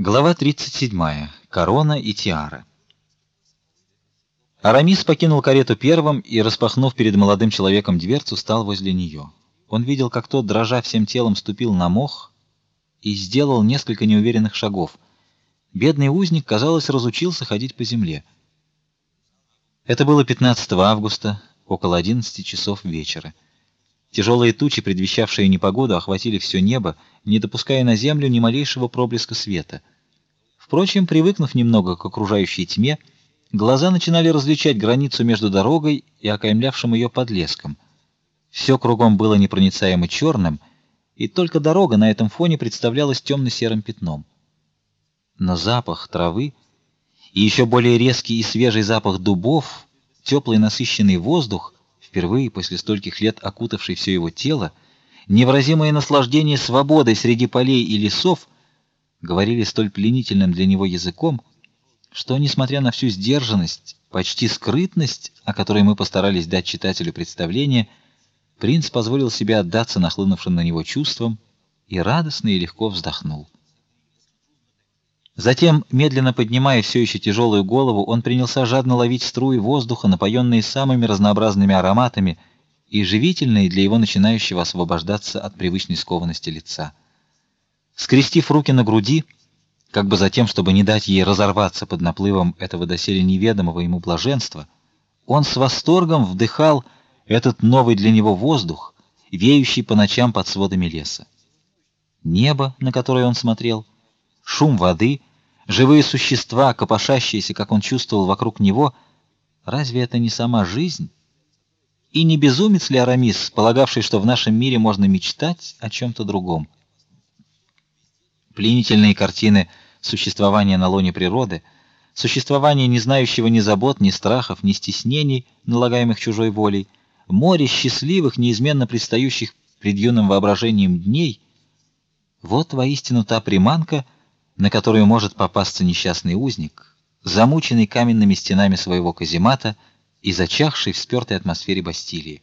Глава 37. Корона и тиара. Арамис покинул карету первым и, распахнув перед молодым человеком дверцу, стал возле нее. Он видел, как тот, дрожа всем телом, ступил на мох и сделал несколько неуверенных шагов. Бедный узник, казалось, разучился ходить по земле. Это было 15 августа, около 11 часов вечера. Тяжелые тучи, предвещавшие непогоду, охватили все небо, не допуская на землю ни малейшего проблеска света. Впрочем, привыкнув немного к окружающей тьме, глаза начинали различать границу между дорогой и окаймлявшим ее подлеском. Все кругом было непроницаемо черным, и только дорога на этом фоне представлялась темно-серым пятном. Но запах травы и еще более резкий и свежий запах дубов, теплый насыщенный воздух впервые после стольких лет окутавший все его тело, невыразимое наслаждение свободой среди полей и лесов говорили столь пленительным для него языком, что несмотря на всю сдержанность, почти скрытность, о которой мы постарались дать читателю представление, принц позволил себе отдаться нахлынувшим на него чувствам и радостно и легко вздохнул. Затем, медленно поднимая все еще тяжелую голову, он принялся жадно ловить струи воздуха, напоенные самыми разнообразными ароматами и живительные для его начинающего освобождаться от привычной скованности лица. Скрестив руки на груди, как бы затем, чтобы не дать ей разорваться под наплывом этого доселе неведомого ему блаженства, он с восторгом вдыхал этот новый для него воздух, веющий по ночам под сводами леса. Небо, на которое он смотрел, шум воды — живые существа, копошащиеся, как он чувствовал вокруг него, разве это не сама жизнь? И не безумец ли Арамис, полагавший, что в нашем мире можно мечтать о чем то другом? Пленительные картины существования на лоне природы, существования не знающего ни забот, ни страхов, ни стеснений, налагаемых чужой волей, море счастливых, неизменно предстающих пред юным воображением дней. Вот воистину та приманка, на которую может попасться несчастный узник, замученный каменными стенами своего каземата и зачахший в спертой атмосфере Бастилии.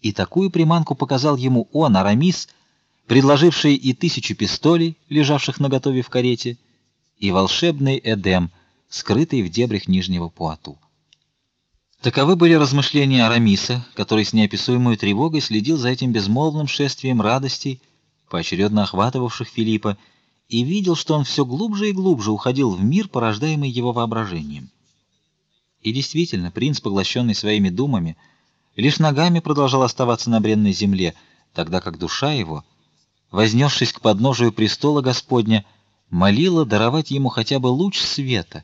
И такую приманку показал ему он, Арамис, предложивший и тысячу пистолей, лежавших наготове в карете, и волшебный Эдем, скрытый в дебрях Нижнего Пуату. Таковы были размышления Арамиса, который с неописуемой тревогой следил за этим безмолвным шествием радостей, поочередно охватывавших Филиппа, и видел, что он все глубже и глубже уходил в мир, порождаемый его воображением. И действительно, принц, поглощенный своими думами, лишь ногами продолжал оставаться на бренной земле, тогда как душа его, вознесшись к подножию престола Господня, молила даровать ему хотя бы луч света,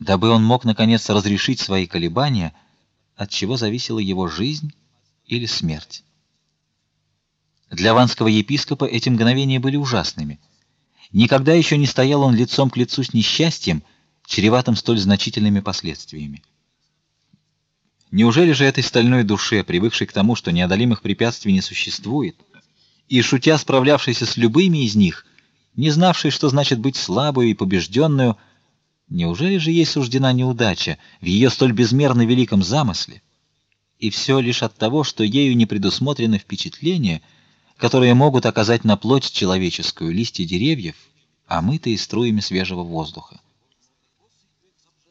дабы он мог наконец разрешить свои колебания, от чего зависела его жизнь или смерть. Для ванского епископа эти мгновения были ужасными. Никогда еще не стоял он лицом к лицу с несчастьем, чреватым столь значительными последствиями. Неужели же этой стальной душе, привыкшей к тому, что неодолимых препятствий не существует, и шутя справлявшейся с любыми из них, не знавшей, что значит быть слабой и побежденную, неужели же ей суждена неудача в ее столь безмерно великом замысле? И все лишь от того, что ею не предусмотрены впечатления, которые могут оказать на плоть человеческую листья деревьев, омытые струями свежего воздуха.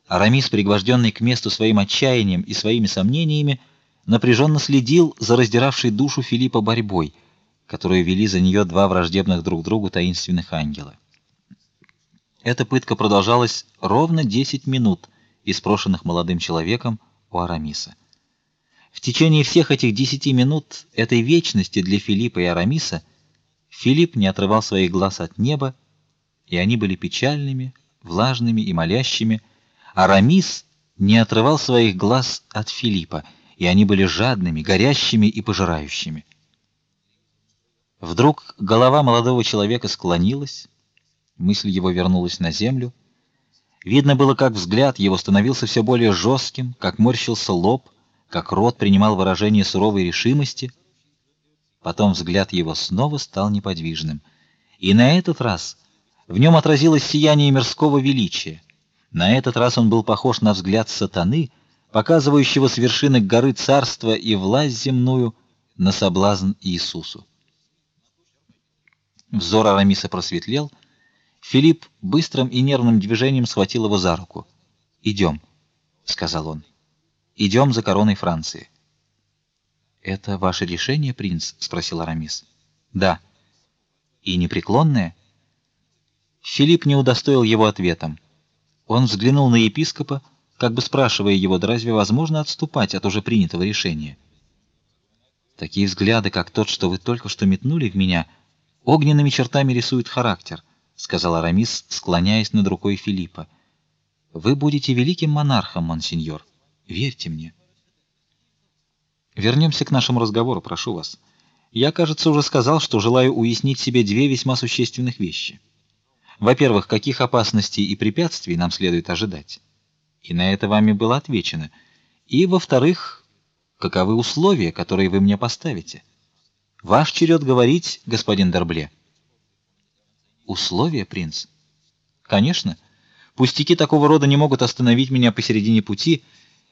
Арамис, пригвожденный к месту своим отчаянием и своими сомнениями, напряженно следил за раздиравшей душу Филиппа борьбой, которую вели за нее два враждебных друг другу таинственных ангела. Эта пытка продолжалась ровно 10 минут, испрошенных молодым человеком у Арамиса. В течение всех этих десяти минут этой вечности для Филиппа и Арамиса Филипп не отрывал своих глаз от неба, и они были печальными, влажными и молящими. Арамис не отрывал своих глаз от Филиппа, и они были жадными, горящими и пожирающими. Вдруг голова молодого человека склонилась, мысль его вернулась на землю. Видно было, как взгляд его становился все более жестким, как морщился лоб, как рот принимал выражение суровой решимости. Потом взгляд его снова стал неподвижным, и на этот раз в нем отразилось сияние мирского величия. На этот раз он был похож на взгляд сатаны, показывающего с вершины горы царства и власть земную на соблазн Иисусу. Взор Арамиса просветлел, Филипп быстрым и нервным движением схватил его за руку. «Идем», — сказал он. «Идем за короной Франции». «Это ваше решение, принц?» — спросил Арамис. «Да». «И непреклонное?» Филипп не удостоил его ответом. Он взглянул на епископа, как бы спрашивая его, да разве возможно отступать от уже принятого решения? Такие взгляды, как тот, что вы только что метнули в меня, огненными чертами рисуют характер, сказал Арамис, склоняясь над рукой Филиппа. Вы будете великим монархом, монсеньор. Верьте мне. Вернемся к нашему разговору, прошу вас. Я, кажется, уже сказал, что желаю уяснить себе две весьма существенных вещи. Во-первых, каких опасностей и препятствий нам следует ожидать? И на это вами было отвечено. И во-вторых, каковы условия, которые вы мне поставите? Ваш черед говорить, господин Дербле. Условия, принц? Конечно. Пустяки такого рода не могут остановить меня посередине пути,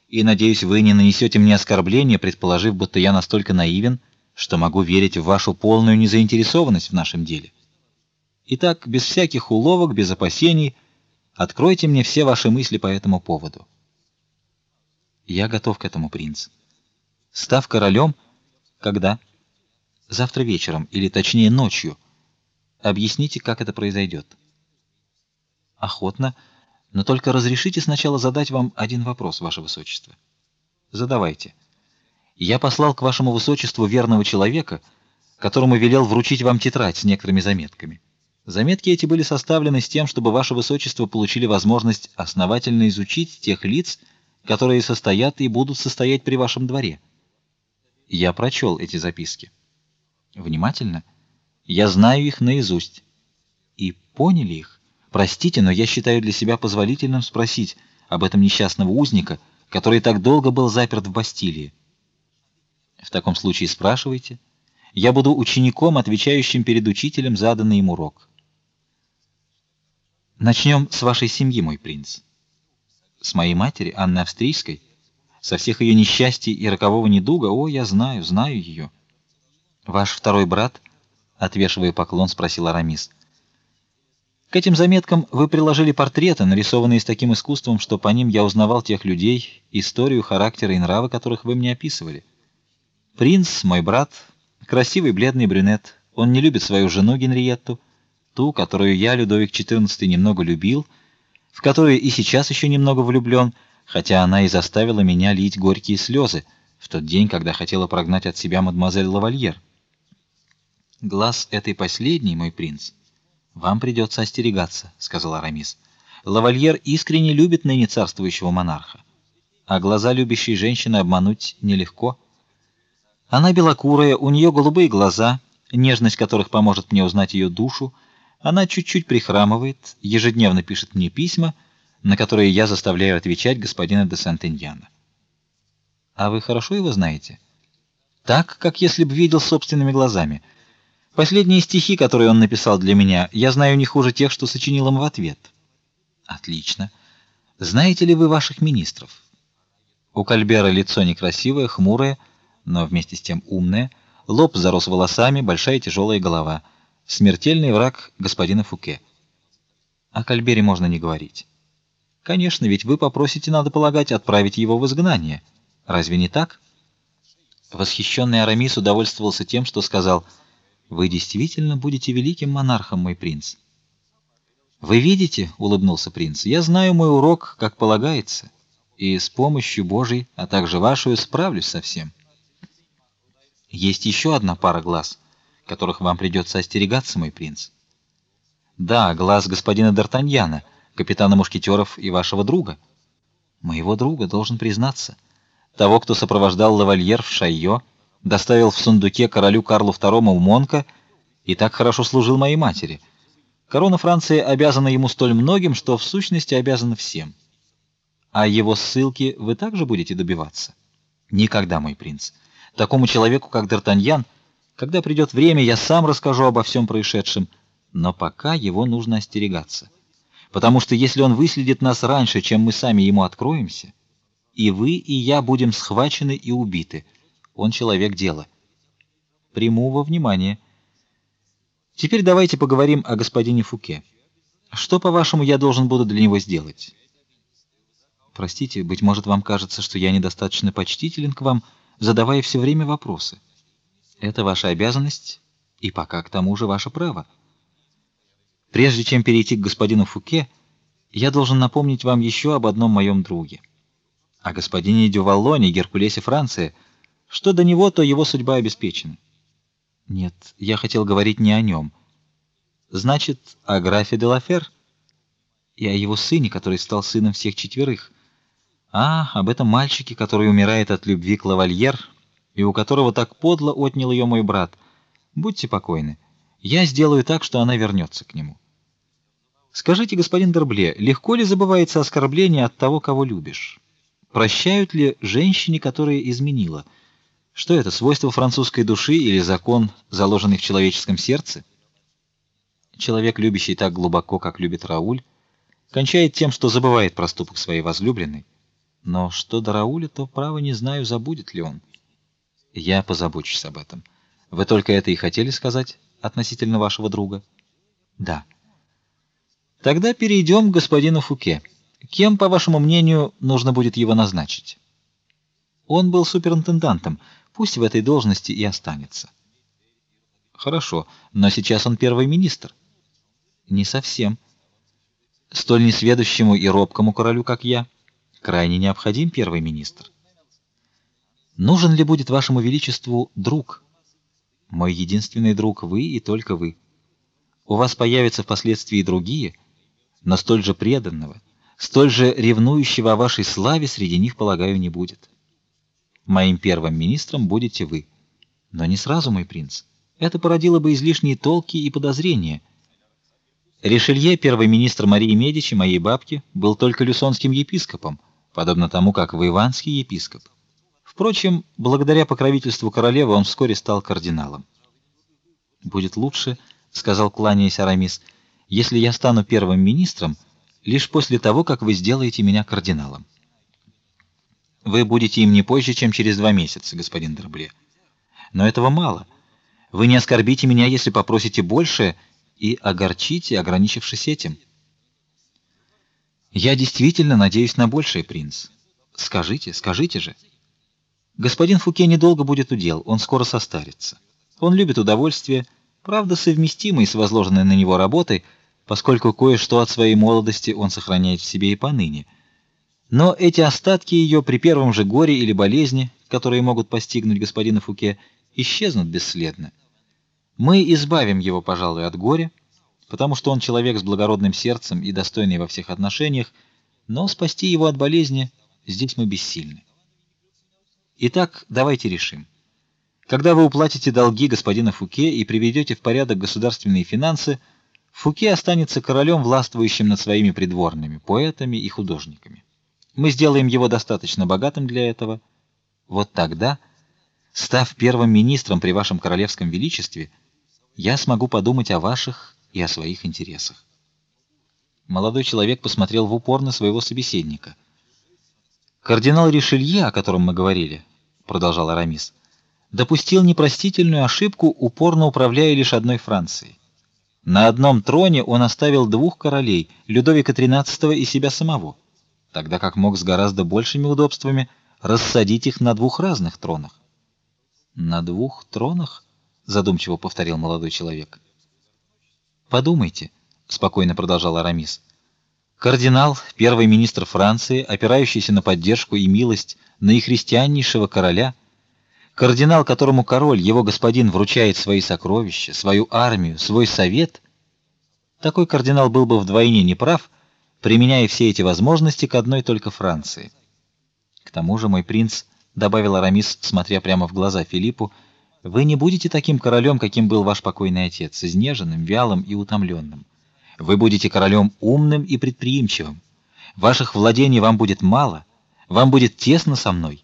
и надеюсь, вы не нанесете мне оскорбления, предположив, будто я настолько наивен, что могу верить в вашу полную незаинтересованность в нашем деле. Итак, без всяких уловок, без опасений, откройте мне все ваши мысли по этому поводу. Я готов к этому, принц. Став королем, когда? Завтра вечером, или точнее ночью. Объясните, как это произойдет. Охотно, но только разрешите сначала задать вам один вопрос, ваше высочество. Задавайте. Я послал к вашему высочеству верного человека, которому велел вручить вам тетрадь с некоторыми заметками. Заметки эти были составлены с тем, чтобы ваше высочество получили возможность основательно изучить тех лиц, которые состоят и будут состоять при вашем дворе. Я прочел эти записки. Внимательно. Я знаю их наизусть. И поняли их. Простите, но я считаю для себя позволительным спросить об этом несчастного узника, который так долго был заперт в Бастилии. В таком случае спрашивайте. Я буду учеником, отвечающим перед учителем заданный ему урок. Начнем с вашей семьи, мой принц. С моей матери, Анны Австрийской, со всех ее несчастий и рокового недуга. О, я знаю, знаю ее. Ваш второй брат, отвешивая поклон, спросил Арамис. К этим заметкам вы приложили портреты, нарисованные с таким искусством, что по ним я узнавал тех людей, историю, характер и нравы, которых вы мне описывали. Принц, мой брат, красивый бледный брюнет. Он не любит свою жену Генриетту ту, которую я, Людовик XIV, немного любил, в которую и сейчас еще немного влюблен, хотя она и заставила меня лить горькие слезы в тот день, когда хотела прогнать от себя мадемуазель Лавальер. Глаз этой последней, мой принц, вам придется остерегаться, сказал Арамис. Лавальер искренне любит ныне царствующего монарха, а глаза любящей женщины обмануть нелегко. Она белокурая, у нее голубые глаза, нежность которых поможет мне узнать ее душу. Она чуть-чуть прихрамывает, ежедневно пишет мне письма, на которые я заставляю отвечать господина де Сантеньяна. А вы хорошо его знаете? Так, как если бы видел собственными глазами. Последние стихи, которые он написал для меня, я знаю не хуже тех, что сочинил им в ответ. Отлично. Знаете ли вы ваших министров? У Кальбера лицо некрасивое, хмурое, но вместе с тем умное, лоб зарос волосами, большая тяжелая голова — смертельный враг господина Фуке. О Кальбере можно не говорить. Конечно, ведь вы попросите, надо полагать, отправить его в изгнание. Разве не так? Восхищенный Арамис удовольствовался тем, что сказал: "Вы действительно будете великим монархом, мой принц". Вы видите, улыбнулся принц. Я знаю мой урок, как полагается, и с помощью Божией, а также вашей, справлюсь со всем. Есть еще одна пара глаз которых вам придется остерегаться, мой принц. Да, глаз господина Д'Артаньяна, капитана мушкетеров и вашего друга. Моего друга, должен признаться. Того, кто сопровождал лавальер в Шайо, доставил в сундуке королю Карлу II в Монко и так хорошо служил моей матери. Корона Франции обязана ему столь многим, что в сущности обязана всем. А его ссылки вы также будете добиваться? Никогда, мой принц. Такому человеку, как Д'Артаньян, когда придет время, я сам расскажу обо всем происшедшем, но пока его нужно остерегаться. Потому что если он выследит нас раньше, чем мы сами ему откроемся, и вы, и я будем схвачены и убиты. Он человек дела. Приму во внимание. Теперь давайте поговорим о господине Фуке. Что, по-вашему, я должен буду для него сделать? Простите, быть может, вам кажется, что я недостаточно почтителен к вам, задавая все время вопросы. Это ваша обязанность и пока к тому же ваше право. Прежде чем перейти к господину Фуке, я должен напомнить вам еще об одном моем друге. О господине Дюваллоне, Геркулесе Франции. Что до него, то его судьба обеспечена. Нет, я хотел говорить не о нем. Значит, о графе де Лафер и о его сыне, который стал сыном всех четверых. А, об этом мальчике, который умирает от любви к лавальер, и у которого так подло отнял ее мой брат. Будьте покойны. Я сделаю так, что она вернется к нему. Скажите, господин Дербле, легко ли забывается оскорбление от того, кого любишь? Прощают ли женщине, которая изменила? Что это, свойство французской души или закон, заложенный в человеческом сердце? Человек, любящий так глубоко, как любит Рауль, кончает тем, что забывает проступок своей возлюбленной. Но что до Рауля, то право не знаю, забудет ли он. Я позабочусь об этом. Вы только это и хотели сказать относительно вашего друга? Да. Тогда перейдем к господину Фуке. Кем, по вашему мнению, нужно будет его назначить? Он был суперинтендантом. Пусть в этой должности и останется. Хорошо, но сейчас он первый министр. Не совсем. Столь несведущему и робкому королю, как я, крайне необходим первый министр. Нужен ли будет вашему величеству друг? Мой единственный друг вы и только вы. У вас появятся впоследствии другие, но столь же преданного, столь же ревнующего о вашей славе среди них, полагаю, не будет. Моим первым министром будете вы. Но не сразу, мой принц. Это породило бы излишние толки и подозрения. Ришелье, первый министр Марии Медичи, моей бабки, был только люсонским епископом подобно тому, как вы иванский епископ. Впрочем, благодаря покровительству королевы он вскоре стал кардиналом. Будет лучше, сказал кланяясь Арамис, если я стану первым министром лишь после того, как вы сделаете меня кардиналом. Вы будете им не позже, чем через два месяца, господин Дербле. Но этого мало. Вы не оскорбите меня, если попросите больше, и огорчите, ограничившись этим. Я действительно надеюсь на большее, принц. Скажите, скажите же. Господин Фуке недолго будет удел, он скоро состарится. Он любит удовольствие, правда, совместимое с возложенной на него работой, поскольку кое-что от своей молодости он сохраняет в себе и поныне. Но эти остатки ее при первом же горе или болезни, которые могут постигнуть господина Фуке, исчезнут бесследно. Мы избавим его, пожалуй, от горя потому что он человек с благородным сердцем и достойный во всех отношениях, но спасти его от болезни здесь мы бессильны. Итак, давайте решим. Когда вы уплатите долги господина Фуке и приведете в порядок государственные финансы, Фуке останется королем, властвующим над своими придворными, поэтами и художниками. Мы сделаем его достаточно богатым для этого. Вот тогда, став первым министром при вашем королевском величестве, я смогу подумать о ваших и о своих интересах. Молодой человек посмотрел в упор на своего собеседника. Кардинал Ришелье, о котором мы говорили, продолжал Арамис, допустил непростительную ошибку, упорно управляя лишь одной Францией. На одном троне он оставил двух королей, Людовика XIII и себя самого, тогда как мог с гораздо большими удобствами рассадить их на двух разных тронах. На двух тронах, задумчиво повторил молодой человек. Подумайте, спокойно продолжал Арамис. Кардинал, первый министр Франции, опирающийся на поддержку и милость наихристианнейшего короля, кардинал, которому король, его господин, вручает свои сокровища, свою армию, свой совет, такой кардинал был бы вдвойне неправ, применяя все эти возможности к одной только Франции. К тому же, мой принц, добавил Арамис, смотря прямо в глаза Филиппу, вы не будете таким королем, каким был ваш покойный отец, изнеженным, вялым и утомленным. Вы будете королем умным и предприимчивым. Ваших владений вам будет мало, вам будет тесно со мной.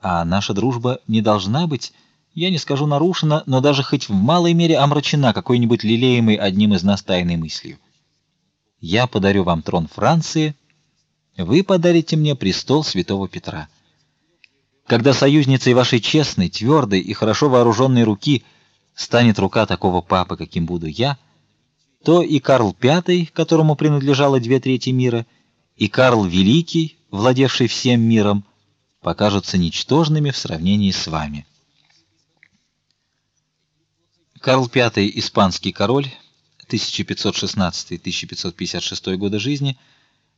А наша дружба не должна быть, я не скажу нарушена, но даже хоть в малой мере омрачена какой-нибудь лелеемой одним из нас тайной мыслью. Я подарю вам трон Франции, вы подарите мне престол святого Петра. Когда союзницей вашей честной, твердой и хорошо вооруженной руки станет рука такого папы, каким буду я, то и Карл V, которому принадлежало две трети мира, и Карл Великий, владевший всем миром, покажутся ничтожными в сравнении с вами. Карл V, испанский король, 1516-1556 годы жизни,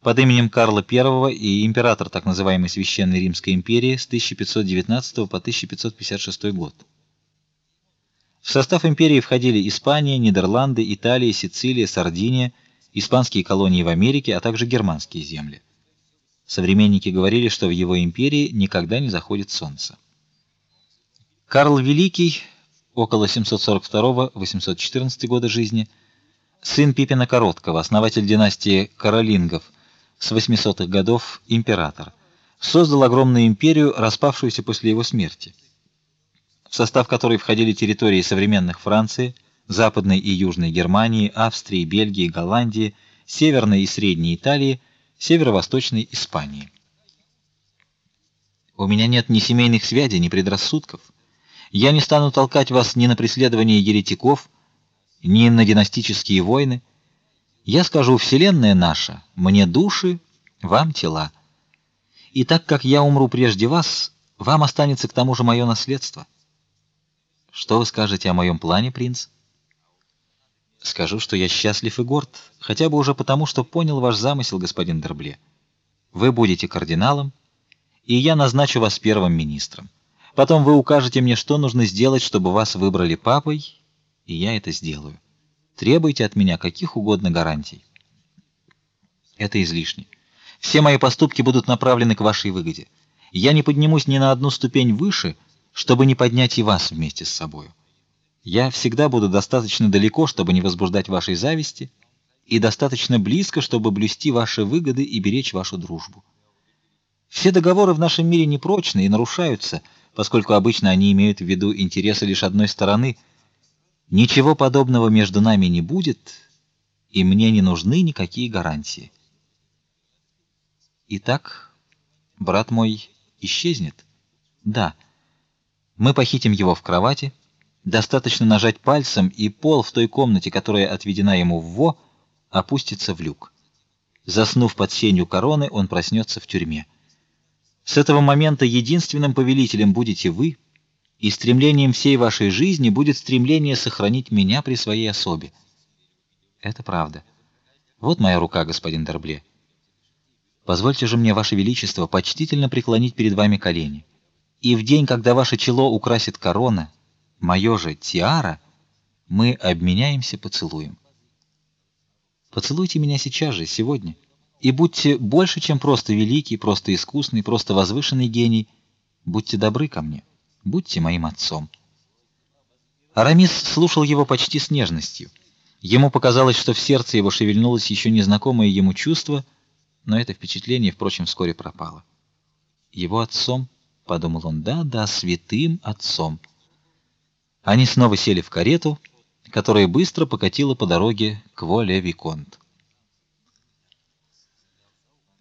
под именем Карла I и император так называемой Священной Римской империи с 1519 по 1556 год. В состав империи входили Испания, Нидерланды, Италия, Сицилия, Сардиния, испанские колонии в Америке, а также германские земли. Современники говорили, что в его империи никогда не заходит солнце. Карл Великий, около 742-814 года жизни, сын Пипина Короткого, основатель династии Каролингов, с 800-х годов император, создал огромную империю, распавшуюся после его смерти в состав которой входили территории современных Франции, Западной и Южной Германии, Австрии, Бельгии, Голландии, Северной и Средней Италии, Северо-Восточной Испании. У меня нет ни семейных связей, ни предрассудков. Я не стану толкать вас ни на преследование еретиков, ни на династические войны. Я скажу: вселенная наша, мне души, вам тела. И так как я умру прежде вас, вам останется к тому же мое наследство. Что вы скажете о моем плане, принц? Скажу, что я счастлив и горд, хотя бы уже потому, что понял ваш замысел, господин Дербле. Вы будете кардиналом, и я назначу вас первым министром. Потом вы укажете мне, что нужно сделать, чтобы вас выбрали папой, и я это сделаю. Требуйте от меня каких угодно гарантий. Это излишне. Все мои поступки будут направлены к вашей выгоде. Я не поднимусь ни на одну ступень выше, чтобы не поднять и вас вместе с собой. Я всегда буду достаточно далеко, чтобы не возбуждать вашей зависти, и достаточно близко, чтобы блюсти ваши выгоды и беречь вашу дружбу. Все договоры в нашем мире непрочны и нарушаются, поскольку обычно они имеют в виду интересы лишь одной стороны. Ничего подобного между нами не будет, и мне не нужны никакие гарантии. Итак, брат мой исчезнет. Да. Мы похитим его в кровати. Достаточно нажать пальцем, и пол в той комнате, которая отведена ему в во, опустится в люк. Заснув под сенью короны, он проснется в тюрьме. С этого момента единственным повелителем будете вы, и стремлением всей вашей жизни будет стремление сохранить меня при своей особе. Это правда. Вот моя рука, господин Дербле. Позвольте же мне, ваше величество, почтительно преклонить перед вами колени и в день, когда ваше чело украсит корона, мое же тиара, мы обменяемся поцелуем. Поцелуйте меня сейчас же, сегодня, и будьте больше, чем просто великий, просто искусный, просто возвышенный гений. Будьте добры ко мне, будьте моим отцом. Арамис слушал его почти с нежностью. Ему показалось, что в сердце его шевельнулось еще незнакомое ему чувство, но это впечатление, впрочем, вскоре пропало. Его отцом подумал он. Да-да, святым отцом. Они снова сели в карету, которая быстро покатила по дороге к Воле-Виконт.